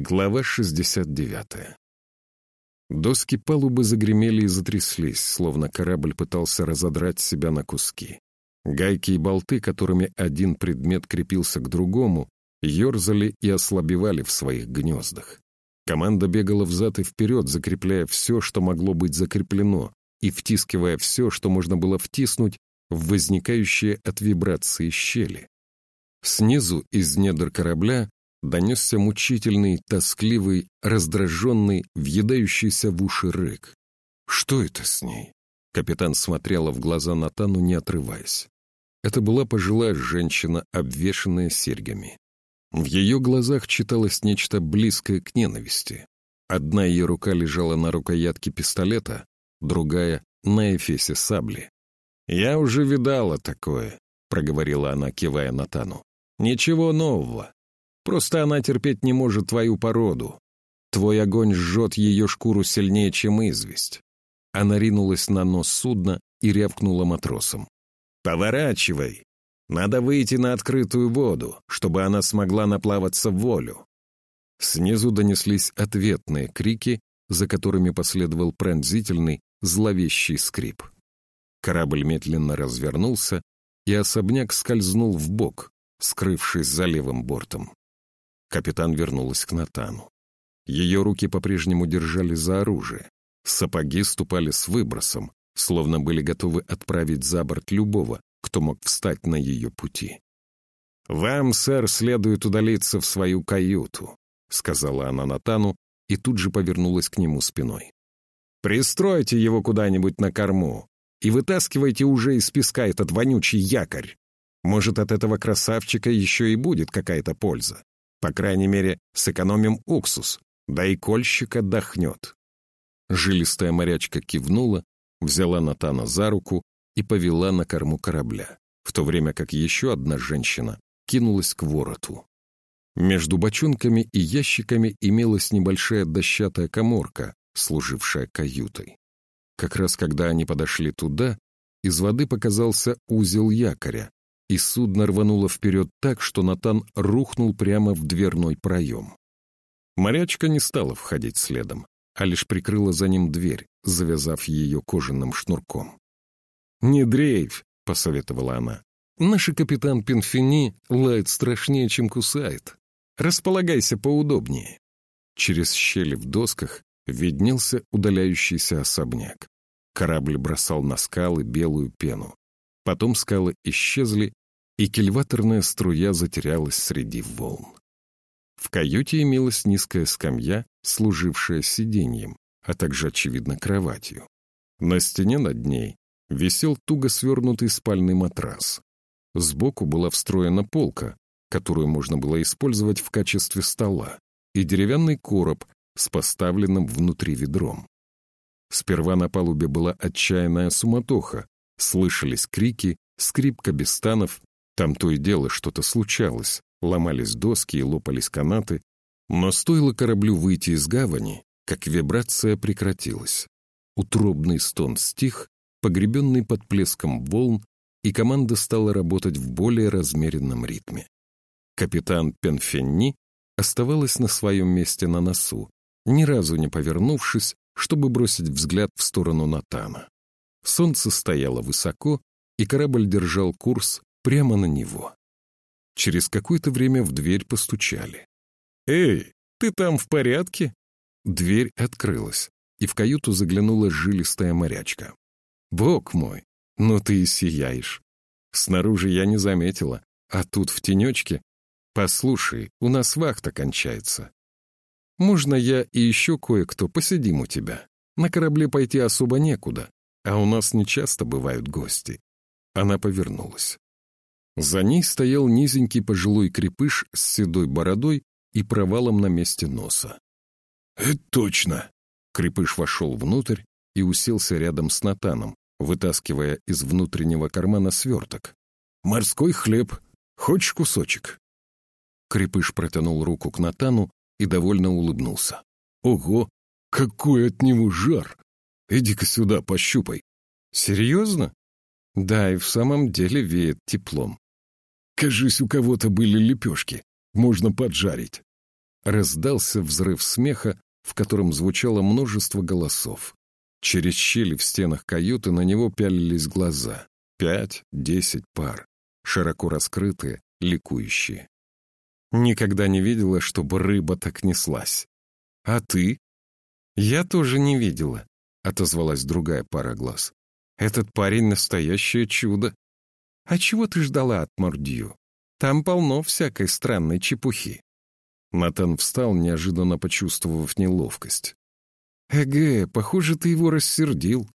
Глава 69. Доски палубы загремели и затряслись, словно корабль пытался разодрать себя на куски. Гайки и болты, которыми один предмет крепился к другому, ерзали и ослабевали в своих гнездах. Команда бегала взад и вперед, закрепляя все, что могло быть закреплено, и втискивая все, что можно было втиснуть в возникающие от вибрации щели. Снизу, из недр корабля, донесся мучительный, тоскливый, раздраженный, въедающийся в уши рык. «Что это с ней?» Капитан смотрела в глаза Натану, не отрываясь. Это была пожилая женщина, обвешанная серьгами. В ее глазах читалось нечто близкое к ненависти. Одна ее рука лежала на рукоятке пистолета, другая — на эфесе сабли. «Я уже видала такое», — проговорила она, кивая Натану. «Ничего нового. Просто она терпеть не может твою породу. Твой огонь жжет ее шкуру сильнее, чем известь». Она ринулась на нос судна и рявкнула матросам. «Поворачивай! Надо выйти на открытую воду, чтобы она смогла наплаваться в волю». Снизу донеслись ответные крики, за которыми последовал пронзительный, зловещий скрип. Корабль медленно развернулся, и особняк скользнул в бок, скрывшись за левым бортом. Капитан вернулась к Натану. Ее руки по-прежнему держали за оружие. Сапоги ступали с выбросом, словно были готовы отправить за борт любого, кто мог встать на ее пути. «Вам, сэр, следует удалиться в свою каюту», — сказала она Натану и тут же повернулась к нему спиной. «Пристройте его куда-нибудь на корму и вытаскивайте уже из песка этот вонючий якорь. Может, от этого красавчика еще и будет какая-то польза. По крайней мере, сэкономим уксус, да и кольщик отдохнет». Жилистая морячка кивнула, взяла Натана за руку и повела на корму корабля, в то время как еще одна женщина кинулась к вороту. Между бочонками и ящиками имелась небольшая дощатая коморка, служившая каютой. Как раз когда они подошли туда, из воды показался узел якоря, и судно рвануло вперед так, что Натан рухнул прямо в дверной проем. Морячка не стала входить следом, а лишь прикрыла за ним дверь, завязав ее кожаным шнурком. «Не дрейфь», — посоветовала она. «Наш капитан Пинфини лает страшнее, чем кусает. Располагайся поудобнее». Через щели в досках виднелся удаляющийся особняк. Корабль бросал на скалы белую пену. Потом скалы исчезли, и кильваторная струя затерялась среди волн. В каюте имелась низкая скамья, служившая сиденьем, а также, очевидно, кроватью. На стене над ней висел туго свернутый спальный матрас. Сбоку была встроена полка, которую можно было использовать в качестве стола, и деревянный короб с поставленным внутри ведром. Сперва на палубе была отчаянная суматоха, слышались крики, скрип кабестанов, там то и дело что-то случалось, ломались доски и лопались канаты, но стоило кораблю выйти из гавани, как вибрация прекратилась. Утробный стон стих, погребенный под плеском волн, и команда стала работать в более размеренном ритме. Капитан Пенфенни оставалась на своем месте на носу, ни разу не повернувшись, чтобы бросить взгляд в сторону Натана. Солнце стояло высоко, и корабль держал курс прямо на него. Через какое-то время в дверь постучали. «Эй, ты там в порядке?» Дверь открылась, и в каюту заглянула жилистая морячка. «Бог мой, ну ты и сияешь. Снаружи я не заметила, а тут в тенечке. Послушай, у нас вахта кончается. Можно я и еще кое-кто посидим у тебя? На корабле пойти особо некуда, а у нас нечасто бывают гости». Она повернулась. За ней стоял низенький пожилой крепыш с седой бородой и провалом на месте носа. «Это точно!» Крепыш вошел внутрь и уселся рядом с Натаном, вытаскивая из внутреннего кармана сверток. «Морской хлеб. Хочешь кусочек?» Крепыш протянул руку к Натану и довольно улыбнулся. «Ого, какой от него жар! Иди-ка сюда, пощупай!» «Серьезно?» «Да, и в самом деле веет теплом. Кажись, у кого-то были лепешки. Можно поджарить. раздался взрыв смеха, в котором звучало множество голосов. Через щели в стенах каюты на него пялились глаза. Пять, десять пар, широко раскрытые, ликующие. Никогда не видела, чтобы рыба так неслась. А ты? Я тоже не видела, отозвалась другая пара глаз. Этот парень — настоящее чудо. А чего ты ждала от Мордью? Там полно всякой странной чепухи. Натан встал, неожиданно почувствовав неловкость. «Эге, похоже, ты его рассердил.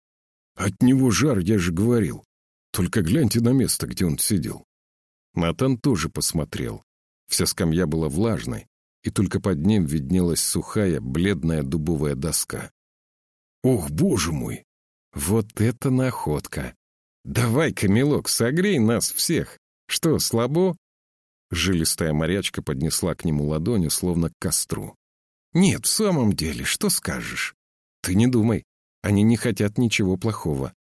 От него жар, я же говорил. Только гляньте на место, где он сидел». Натан тоже посмотрел. Вся скамья была влажной, и только под ним виднелась сухая, бледная дубовая доска. «Ох, боже мой! Вот это находка! Давай-ка, милок, согрей нас всех! Что, слабо?» Жилистая морячка поднесла к нему ладони, словно к костру. «Нет, в самом деле, что скажешь? Ты не думай, они не хотят ничего плохого.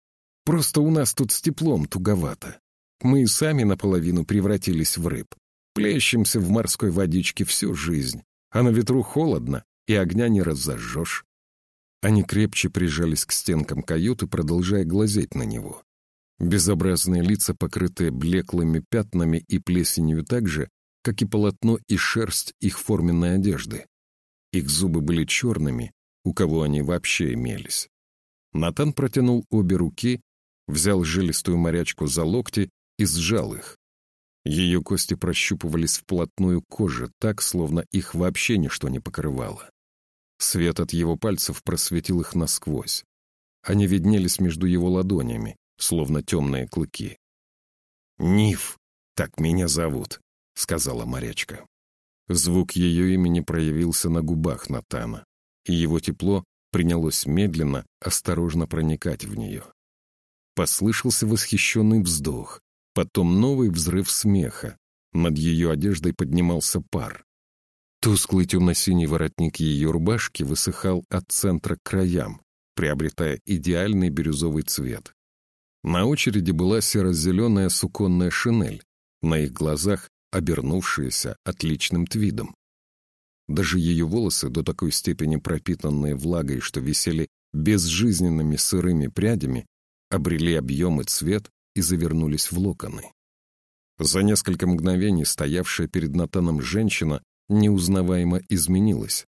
Просто у нас тут с теплом туговато. Мы и сами наполовину превратились в рыб. Плещемся в морской водичке всю жизнь, а на ветру холодно, и огня не разожжешь». Они крепче прижались к стенкам каюты, продолжая глазеть на него. Безобразные лица, покрытые блеклыми пятнами и плесенью так же, как и полотно и шерсть их форменной одежды. Их зубы были черными, у кого они вообще имелись. Натан протянул обе руки, взял жилистую морячку за локти и сжал их. Ее кости прощупывались вплотную кожи, так, словно их вообще ничто не покрывало. Свет от его пальцев просветил их насквозь. Они виднелись между его ладонями, словно темные клыки. «Ниф, так меня зовут», — сказала морячка. Звук ее имени проявился на губах Натана, и его тепло принялось медленно, осторожно проникать в нее. Послышался восхищенный вздох, потом новый взрыв смеха. Над ее одеждой поднимался пар. Тусклый темно-синий воротник ее рубашки высыхал от центра к краям, приобретая идеальный бирюзовый цвет. На очереди была серо-зеленая суконная шинель, на их глазах обернувшаяся отличным твидом. Даже ее волосы, до такой степени пропитанные влагой, что висели безжизненными сырыми прядями, обрели объем и цвет и завернулись в локоны. За несколько мгновений стоявшая перед Натаном женщина неузнаваемо изменилась.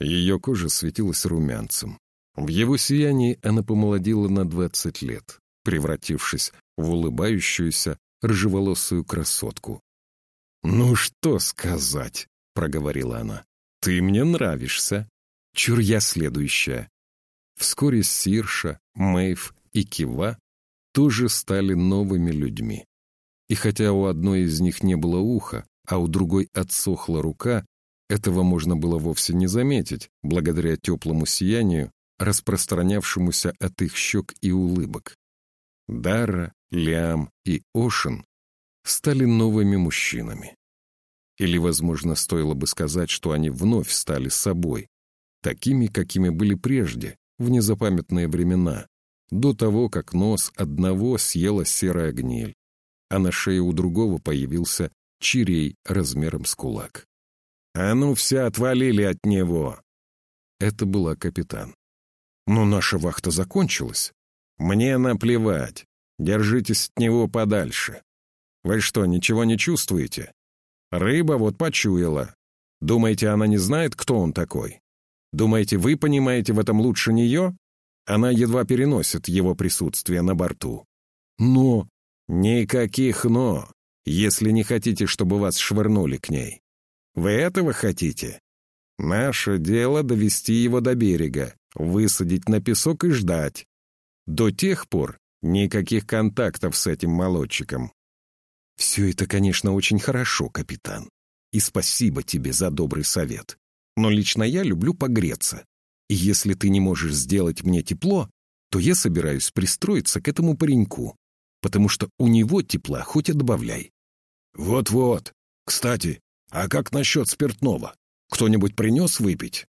Ее кожа светилась румянцем. В его сиянии она помолодела на двадцать лет превратившись в улыбающуюся рыжеволосую красотку. «Ну что сказать?» — проговорила она. «Ты мне нравишься. Чур я следующая». Вскоре Сирша, Мэйв и Кива тоже стали новыми людьми. И хотя у одной из них не было уха, а у другой отсохла рука, этого можно было вовсе не заметить, благодаря теплому сиянию, распространявшемуся от их щек и улыбок. Дара, Лиам и Ошен стали новыми мужчинами. Или, возможно, стоило бы сказать, что они вновь стали собой, такими, какими были прежде, в незапамятные времена, до того, как нос одного съела серая гниль, а на шее у другого появился чирей размером с кулак. «А ну все отвалили от него!» Это была капитан. «Но наша вахта закончилась. «Мне наплевать. Держитесь от него подальше. Вы что, ничего не чувствуете? Рыба вот почуяла. Думаете, она не знает, кто он такой? Думаете, вы понимаете в этом лучше нее? Она едва переносит его присутствие на борту. Но... Никаких «но», если не хотите, чтобы вас швырнули к ней. Вы этого хотите? Наше дело довести его до берега, высадить на песок и ждать, до тех пор никаких контактов с этим молодчиком. Все это, конечно, очень хорошо, капитан. И спасибо тебе за добрый совет. Но лично я люблю погреться. И если ты не можешь сделать мне тепло, то я собираюсь пристроиться к этому пареньку, потому что у него тепла хоть и добавляй. Вот-вот. Кстати, а как насчет спиртного? Кто-нибудь принес выпить?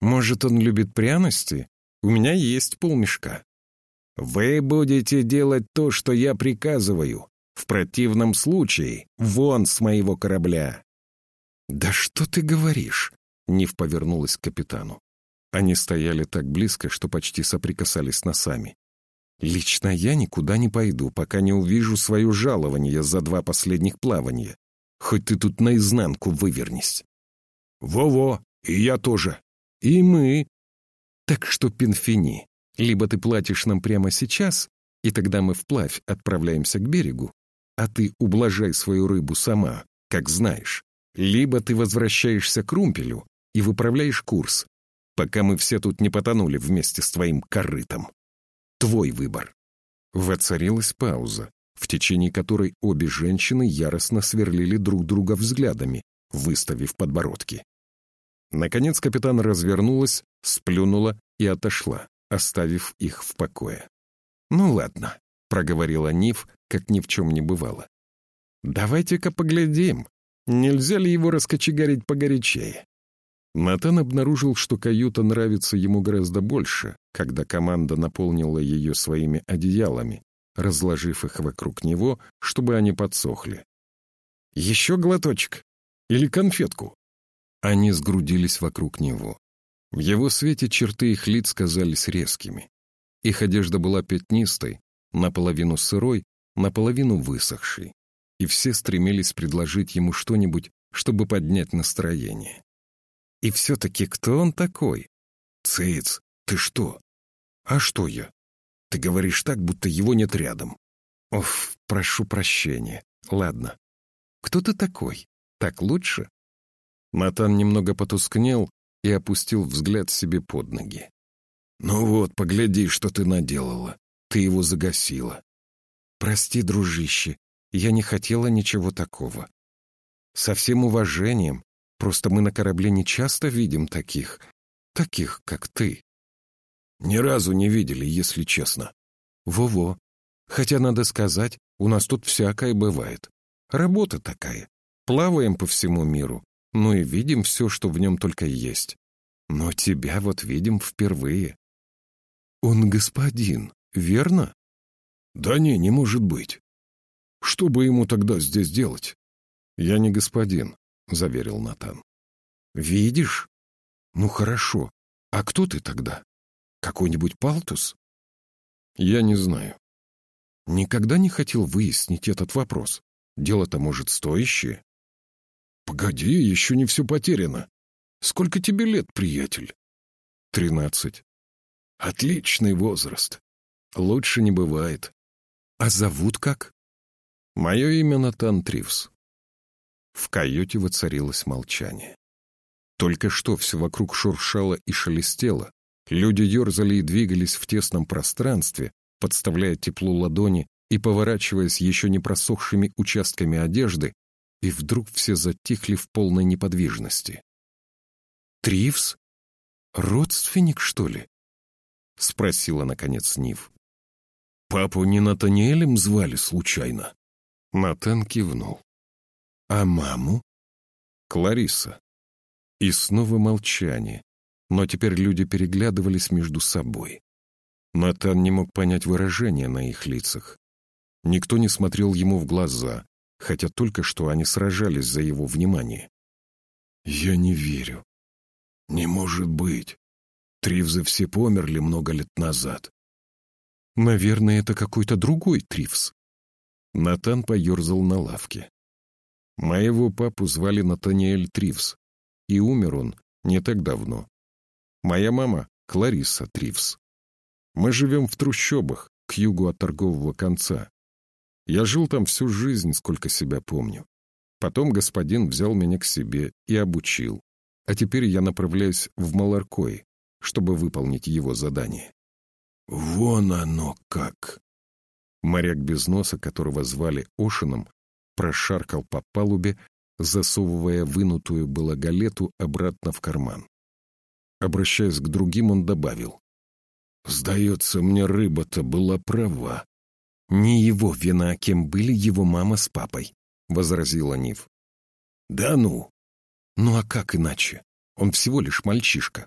Может, он любит пряности? У меня есть полмешка. Вы будете делать то, что я приказываю. В противном случае вон с моего корабля. Да что ты говоришь? Нив повернулась к капитану. Они стояли так близко, что почти соприкасались носами. «Лично я никуда не пойду, пока не увижу свое жалование за два последних плавания. Хоть ты тут наизнанку вывернись». «Во-во, и я тоже». «И мы». «Так что, Пинфини, либо ты платишь нам прямо сейчас, и тогда мы вплавь отправляемся к берегу, а ты ублажай свою рыбу сама, как знаешь, либо ты возвращаешься к румпелю и выправляешь курс, пока мы все тут не потонули вместе с твоим корытом. Твой выбор». Воцарилась пауза, в течение которой обе женщины яростно сверлили друг друга взглядами, выставив подбородки. Наконец капитан развернулась, сплюнула и отошла, оставив их в покое. «Ну ладно», — проговорила Ниф, как ни в чем не бывало. «Давайте-ка поглядим, нельзя ли его раскочегарить погорячее». Натан обнаружил, что каюта нравится ему гораздо больше, когда команда наполнила ее своими одеялами, разложив их вокруг него, чтобы они подсохли. «Еще глоточек? Или конфетку?» Они сгрудились вокруг него. В его свете черты их лиц казались резкими. Их одежда была пятнистой, наполовину сырой, наполовину высохшей, и все стремились предложить ему что-нибудь, чтобы поднять настроение. И все-таки кто он такой? Цейц, ты что? А что я? Ты говоришь так, будто его нет рядом. Оф, прошу прощения. Ладно. Кто ты такой? Так лучше? Натан немного потускнел и опустил взгляд себе под ноги. «Ну вот, погляди, что ты наделала. Ты его загасила». «Прости, дружище, я не хотела ничего такого. Со всем уважением, просто мы на корабле не часто видим таких, таких, как ты». «Ни разу не видели, если честно». «Во-во. Хотя, надо сказать, у нас тут всякое бывает. Работа такая. Плаваем по всему миру, ну и видим все, что в нем только есть. Но тебя вот видим впервые. Он господин, верно? Да не, не может быть. Что бы ему тогда здесь делать? Я не господин, заверил Натан. Видишь? Ну хорошо. А кто ты тогда? Какой-нибудь палтус? Я не знаю. Никогда не хотел выяснить этот вопрос. Дело-то, может, стоящее. Погоди, еще не все потеряно. Сколько тебе лет, приятель? Тринадцать. Отличный возраст. Лучше не бывает. А зовут как? Мое имя Натан Тривс. В каюте воцарилось молчание. Только что все вокруг шуршало и шелестело. Люди ерзали и двигались в тесном пространстве, подставляя теплу ладони и поворачиваясь еще не просохшими участками одежды, и вдруг все затихли в полной неподвижности. «Тривс? Родственник, что ли?» — спросила, наконец, Нив. «Папу не Натаниэлем звали случайно?» Натан кивнул. «А маму?» «Клариса». И снова молчание, но теперь люди переглядывались между собой. Натан не мог понять выражения на их лицах. Никто не смотрел ему в глаза, хотя только что они сражались за его внимание. «Я не верю. Не может быть. Тривзы все померли много лет назад. Наверное, это какой-то другой Тривз. Натан поерзал на лавке. Моего папу звали Натаниэль Тривз, и умер он не так давно. Моя мама — Клариса Тривз. Мы живем в трущобах, к югу от торгового конца. Я жил там всю жизнь, сколько себя помню. Потом господин взял меня к себе и обучил. А теперь я направляюсь в Маларкой, чтобы выполнить его задание. «Вон оно как!» Моряк без носа, которого звали Ошином, прошаркал по палубе, засовывая вынутую было галету обратно в карман. Обращаясь к другим, он добавил. «Сдается мне, рыба-то была права». «Не его вина, кем были его мама с папой», — возразила Нив. «Да ну!» «Ну а как иначе? Он всего лишь мальчишка.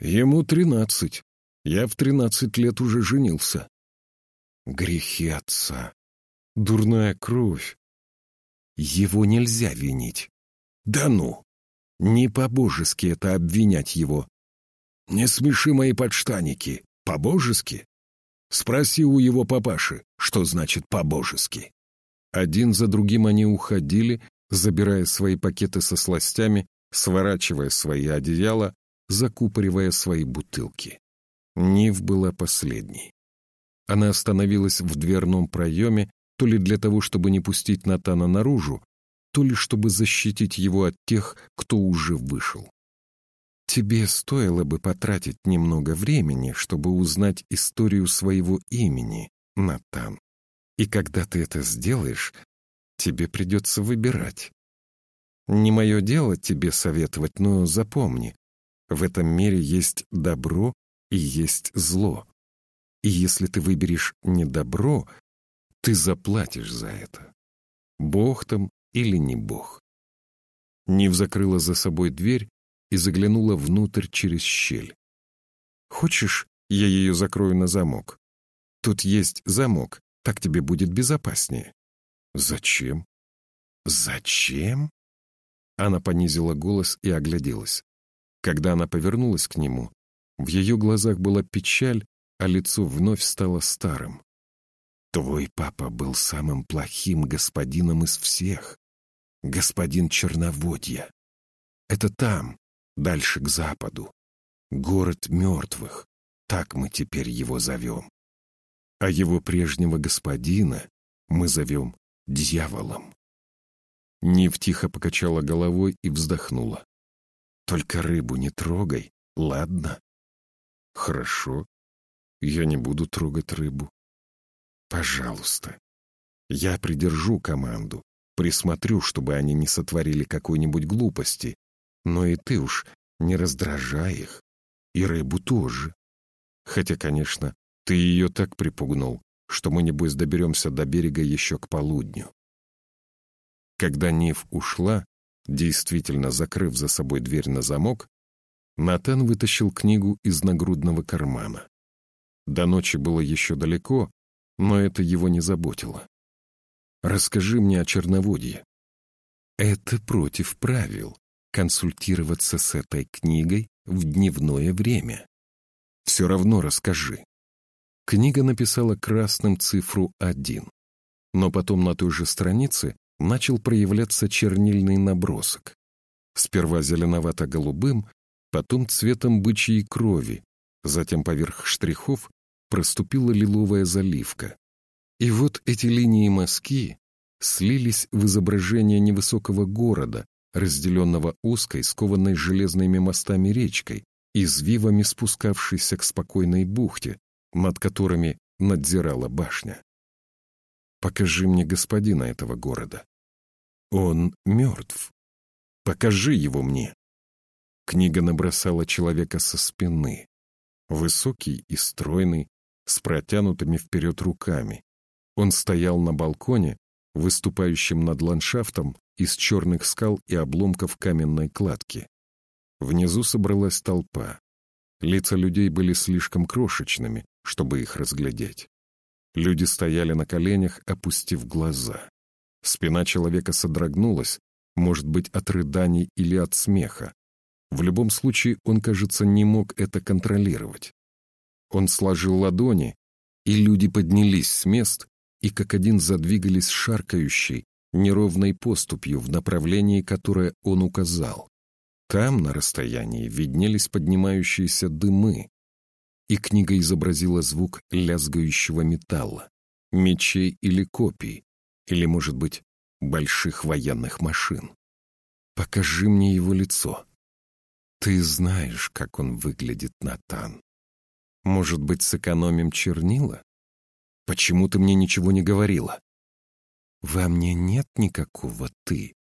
Ему тринадцать. Я в тринадцать лет уже женился. Грехи отца. Дурная кровь. Его нельзя винить. Да ну! Не по-божески это обвинять его. Не смеши мои подштаники. По-божески? Спроси у его папаши, что значит по-божески. Один за другим они уходили, забирая свои пакеты со сластями, сворачивая свои одеяла, закупоривая свои бутылки. Нив была последней. Она остановилась в дверном проеме, то ли для того, чтобы не пустить Натана наружу, то ли чтобы защитить его от тех, кто уже вышел. Тебе стоило бы потратить немного времени, чтобы узнать историю своего имени, Натан. И когда ты это сделаешь, тебе придется выбирать. Не мое дело тебе советовать, но запомни, в этом мире есть добро и есть зло. И если ты выберешь не добро, ты заплатишь за это. Бог там или не Бог. Нив закрыла за собой дверь и заглянула внутрь через щель. «Хочешь, я ее закрою на замок? Тут есть замок, так тебе будет безопаснее». «Зачем?» «Зачем?» Она понизила голос и огляделась. Когда она повернулась к нему, в ее глазах была печаль, а лицо вновь стало старым. «Твой папа был самым плохим господином из всех. Господин Черноводья. Это там, дальше к западу. Город мертвых. Так мы теперь его зовем. А его прежнего господина мы зовем дьяволом». Нив тихо покачала головой и вздохнула. «Только рыбу не трогай, ладно?» «Хорошо. Я не буду трогать рыбу. Пожалуйста. Я придержу команду, присмотрю, чтобы они не сотворили какой-нибудь глупости. Но и ты уж не раздражай их. И рыбу тоже. Хотя, конечно, ты ее так припугнул, что мы, небось, доберемся до берега еще к полудню. Когда Нив ушла, действительно закрыв за собой дверь на замок, Натан вытащил книгу из нагрудного кармана. До ночи было еще далеко, но это его не заботило. «Расскажи мне о черноводье». «Это против правил — консультироваться с этой книгой в дневное время. Все равно расскажи». Книга написала красным цифру один, но потом на той же странице начал проявляться чернильный набросок. Сперва зеленовато-голубым, потом цветом бычьей крови, затем поверх штрихов проступила лиловая заливка. И вот эти линии мазки слились в изображение невысокого города, разделенного узкой, скованной железными мостами речкой, извивами спускавшейся к спокойной бухте, над которыми надзирала башня. Покажи мне господина этого города. Он мертв. Покажи его мне. Книга набросала человека со спины. Высокий и стройный, с протянутыми вперед руками. Он стоял на балконе, выступающем над ландшафтом из черных скал и обломков каменной кладки. Внизу собралась толпа. Лица людей были слишком крошечными, чтобы их разглядеть. Люди стояли на коленях, опустив глаза. Спина человека содрогнулась, может быть, от рыданий или от смеха. В любом случае, он, кажется, не мог это контролировать. Он сложил ладони, и люди поднялись с мест и как один задвигались шаркающей, неровной поступью в направлении, которое он указал. Там, на расстоянии, виднелись поднимающиеся дымы, и книга изобразила звук лязгающего металла, мечей или копий, или, может быть, больших военных машин. Покажи мне его лицо. Ты знаешь, как он выглядит, Натан. Может быть, сэкономим чернила? Почему ты мне ничего не говорила? Во мне нет никакого «ты».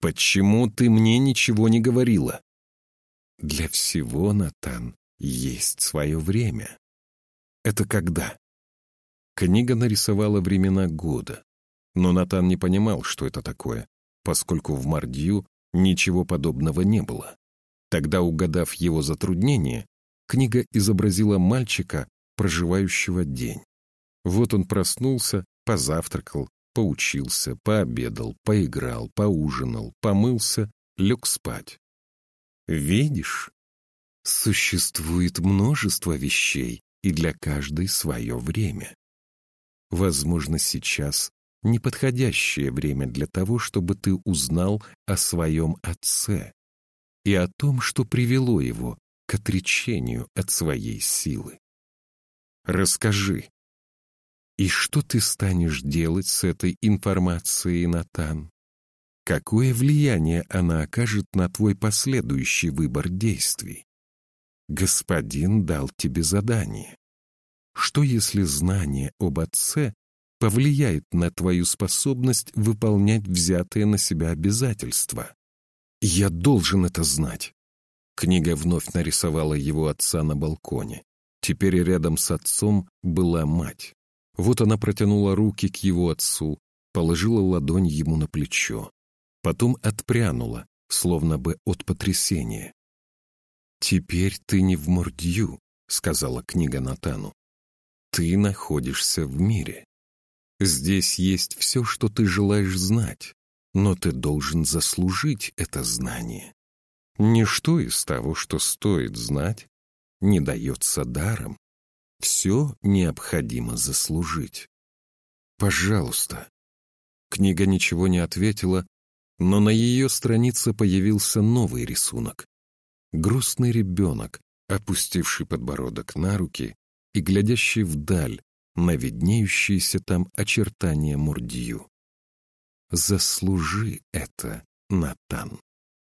Почему ты мне ничего не говорила? Для всего, Натан, есть свое время. Это когда? Книга нарисовала времена года, но Натан не понимал, что это такое, поскольку в Мардью ничего подобного не было. Тогда, угадав его затруднение, книга изобразила мальчика, проживающего день. Вот он проснулся, позавтракал, поучился, пообедал, поиграл, поужинал, помылся, лег спать. Видишь? Существует множество вещей, и для каждой свое время. Возможно, сейчас неподходящее время для того, чтобы ты узнал о своем отце и о том, что привело его к отречению от своей силы. Расскажи, и что ты станешь делать с этой информацией, Натан? Какое влияние она окажет на твой последующий выбор действий? Господин дал тебе задание. Что если знание об отце повлияет на твою способность выполнять взятые на себя обязательства? Я должен это знать. Книга вновь нарисовала его отца на балконе. Теперь рядом с отцом была мать. Вот она протянула руки к его отцу, положила ладонь ему на плечо. Потом отпрянула, словно бы от потрясения. «Теперь ты не в Мордью», — сказала книга Натану. «Ты находишься в мире. Здесь есть все, что ты желаешь знать, но ты должен заслужить это знание. Ничто из того, что стоит знать, не дается даром. Все необходимо заслужить. Пожалуйста». Книга ничего не ответила, но на ее странице появился новый рисунок. Грустный ребенок, опустивший подбородок на руки и глядящий вдаль на виднеющиеся там очертания Мурдью. «Заслужи это, Натан».